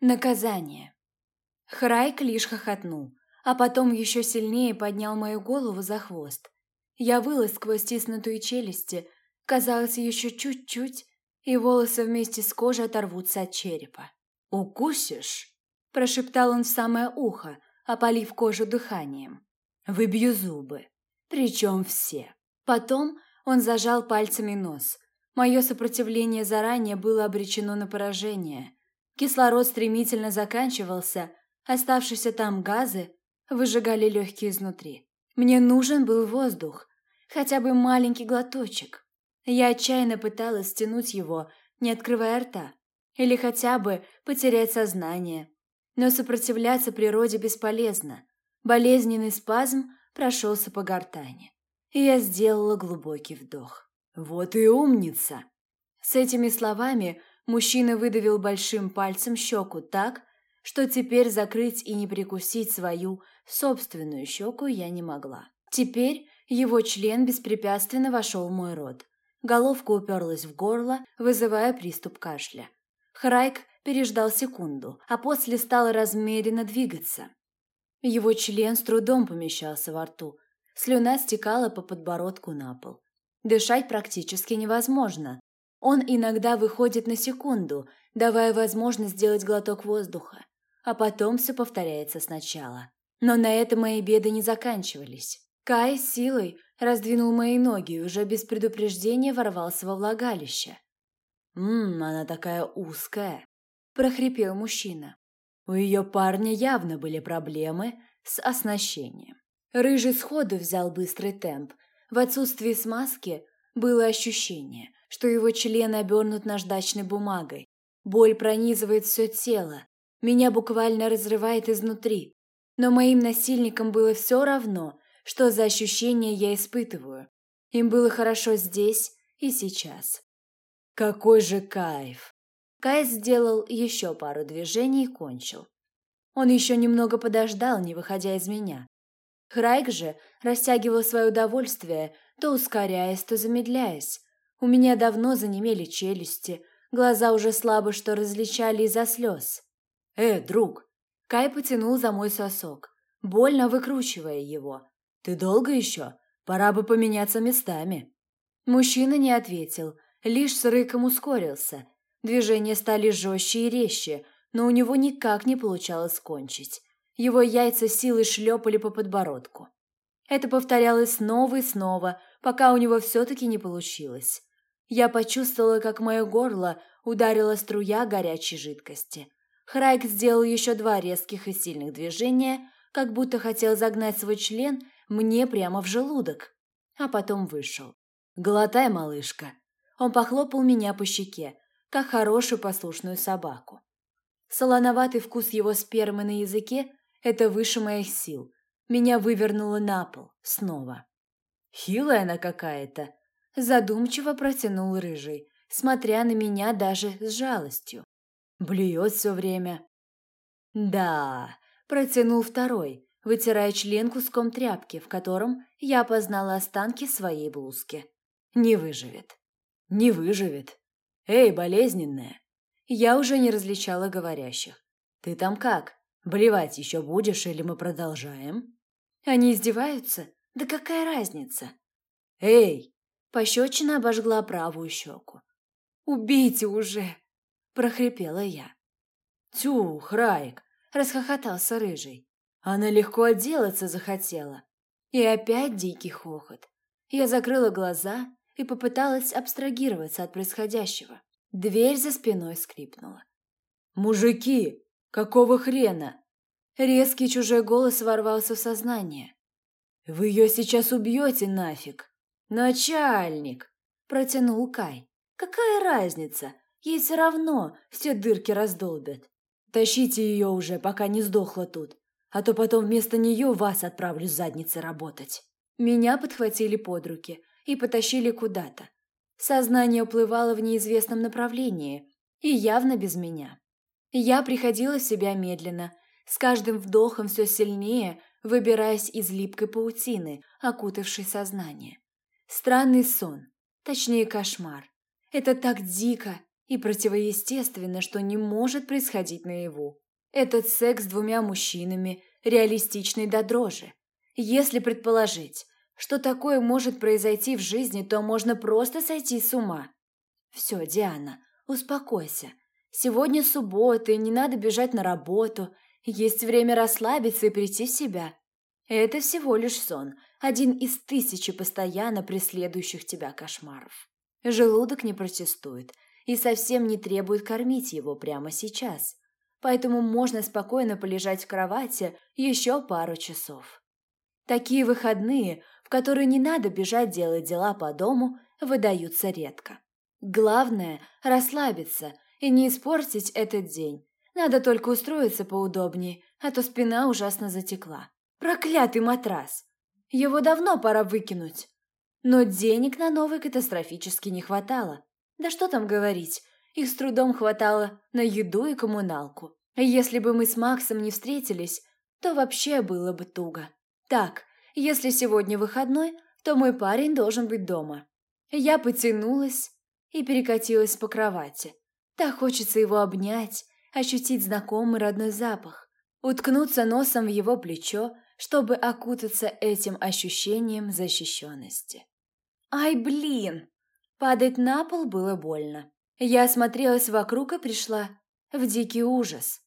Наказание. Храйк лишь хохотнул, а потом еще сильнее поднял мою голову за хвост. Я вылез сквозь стиснутые челюсти, казалось, еще чуть-чуть, и волосы вместе с кожей оторвутся от черепа. «Укусишь?» – прошептал он в самое ухо, опалив кожу дыханием. «Выбью зубы. Причем все». Потом он зажал пальцами нос. Мое сопротивление заранее было обречено на поражение. Кислород стремительно заканчивался, оставшиеся там газы выжигали легкие изнутри. Мне нужен был воздух, хотя бы маленький глоточек. Я отчаянно пыталась стянуть его, не открывая рта, или хотя бы потерять сознание. Но сопротивляться природе бесполезно. Болезненный спазм прошелся по гортани, и я сделала глубокий вдох. «Вот и умница!» С этими словами Мужчина выдавил большим пальцем щеку так, что теперь закрыть и не прикусить свою собственную щеку я не могла. Теперь его член беспрепятственно вошел в мой рот. Головка уперлась в горло, вызывая приступ кашля. Храйк переждал секунду, а после стал размеренно двигаться. Его член с трудом помещался во рту. Слюна стекала по подбородку на пол. Дышать практически невозможно, он иногда выходит на секунду, давая возможность сделать глоток воздуха, а потом все повторяется сначала. Но на этом мои беды не заканчивались. Кай силой раздвинул мои ноги и уже без предупреждения ворвался во влагалище. «Ммм, она такая узкая», – прохрипел мужчина. У ее парня явно были проблемы с оснащением. Рыжий сходу взял быстрый темп. В отсутствии смазки было ощущение, что его член обернут наждачной бумагой. Боль пронизывает все тело. Меня буквально разрывает изнутри. Но моим насильникам было все равно, что за ощущения я испытываю. Им было хорошо здесь и сейчас. Какой же кайф! Кай сделал еще пару движений и кончил. Он еще немного подождал, не выходя из меня. Храйк же растягивал свое удовольствие, то ускоряясь, то замедляясь. У меня давно занемели челюсти, глаза уже слабо что различали из-за слез. «Э, друг!» Кай потянул за мой сосок, больно выкручивая его. «Ты долго еще? Пора бы поменяться местами». Мужчина не ответил, лишь с рыком ускорился. Движения стали жестче и резче, но у него никак не получалось кончить. Его яйца силой шлепали по подбородку. Это повторялось снова и снова, пока у него все-таки не получилось. Я почувствовала, как мое горло ударила струя горячей жидкости. Храйк сделал еще два резких и сильных движения, как будто хотел загнать свой член мне прямо в желудок, а потом вышел. «Глотай, малышка!» Он похлопал меня по щеке, как хорошую послушную собаку. Солоноватый вкус его спермы на языке – это выше моих сил. Меня вывернуло на пол снова. «Хилая она какая-то», Задумчиво протянул рыжий, смотря на меня даже с жалостью. Блюет все время. Да, протянул второй, вытирая член куском тряпки, в котором я опознала останки своей блузки. Не выживет. Не выживет. Эй, болезненная. Я уже не различала говорящих. Ты там как? Блевать еще будешь или мы продолжаем? Они издеваются? Да какая разница? Эй, Пощечина обожгла правую щеку. «Убейте уже!» – прохрипела я. «Тю, Храйк!» – расхохотался Рыжий. Она легко отделаться захотела. И опять дикий хохот. Я закрыла глаза и попыталась абстрагироваться от происходящего. Дверь за спиной скрипнула. «Мужики! Какого хрена?» Резкий чужой голос ворвался в сознание. «Вы ее сейчас убьете нафиг!» «Начальник!» – протянул Кай. «Какая разница? Ей все равно все дырки раздолбят. Тащите ее уже, пока не сдохла тут, а то потом вместо нее вас отправлю с задницы работать». Меня подхватили под руки и потащили куда-то. Сознание уплывало в неизвестном направлении, и явно без меня. Я приходила в себя медленно, с каждым вдохом все сильнее, выбираясь из липкой паутины, окутавшей сознание. Странный сон, точнее кошмар. Это так дико И противоестественно, что не может происходить наяву. Этот секс с двумя мужчинами реалистичный до дрожи. Если предположить, что такое может произойти в жизни, то можно просто сойти с ума. Все, Диана, успокойся. Сегодня суббота, и не надо бежать на работу. Есть время расслабиться и прийти в себя. Это всего лишь сон, один из тысячи постоянно преследующих тебя кошмаров. Желудок не протестует и совсем не требует кормить его прямо сейчас. Поэтому можно спокойно полежать в кровати еще пару часов. Такие выходные, в которые не надо бежать делать дела по дому, выдаются редко. Главное – расслабиться и не испортить этот день. Надо только устроиться поудобнее, а то спина ужасно затекла. Проклятый матрас! Его давно пора выкинуть. Но денег на новый катастрофически не хватало. Да что там говорить, их с трудом хватало на еду и коммуналку. Если бы мы с Максом не встретились, то вообще было бы туго. Так, если сегодня выходной, то мой парень должен быть дома. Я потянулась и перекатилась по кровати. Так хочется его обнять, ощутить знакомый родной запах, уткнуться носом в его плечо, чтобы окутаться этим ощущением защищенности. Ай, блин! Падать на пол было больно. Я осмотрелась вокруг и пришла в дикий ужас.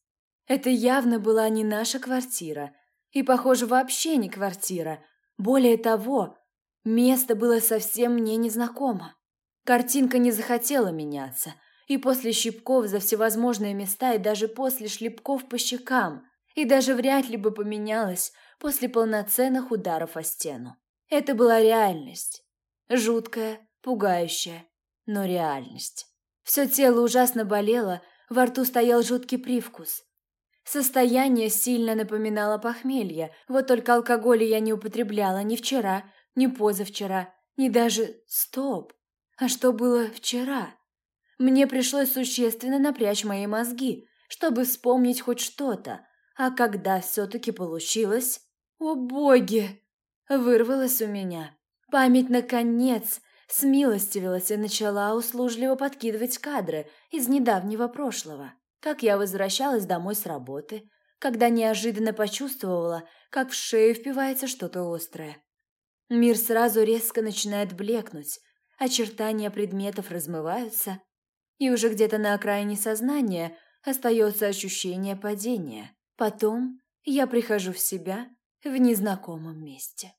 Это явно была не наша квартира, и, похоже, вообще не квартира. Более того, место было совсем мне незнакомо. Картинка не захотела меняться, и после щипков за всевозможные места, и даже после шлепков по щекам, и даже вряд ли бы поменялась после полноценных ударов о стену. Это была реальность. Жуткая, пугающая, но реальность. Все тело ужасно болело, во рту стоял жуткий привкус. Состояние сильно напоминало похмелье, вот только алкоголя я не употребляла ни вчера, ни позавчера, ни даже... Стоп! А что было вчера? Мне пришлось существенно напрячь мои мозги, чтобы вспомнить хоть что-то. А когда все-таки получилось... О боги! Вырвалось у меня. Память, наконец, смилостивилась и начала услужливо подкидывать кадры из недавнего прошлого. Как я возвращалась домой с работы, когда неожиданно почувствовала, как в шею впивается что-то острое. Мир сразу резко начинает блекнуть, очертания предметов размываются, и уже где-то на окраине сознания остается ощущение падения. Потом я прихожу в себя в незнакомом месте.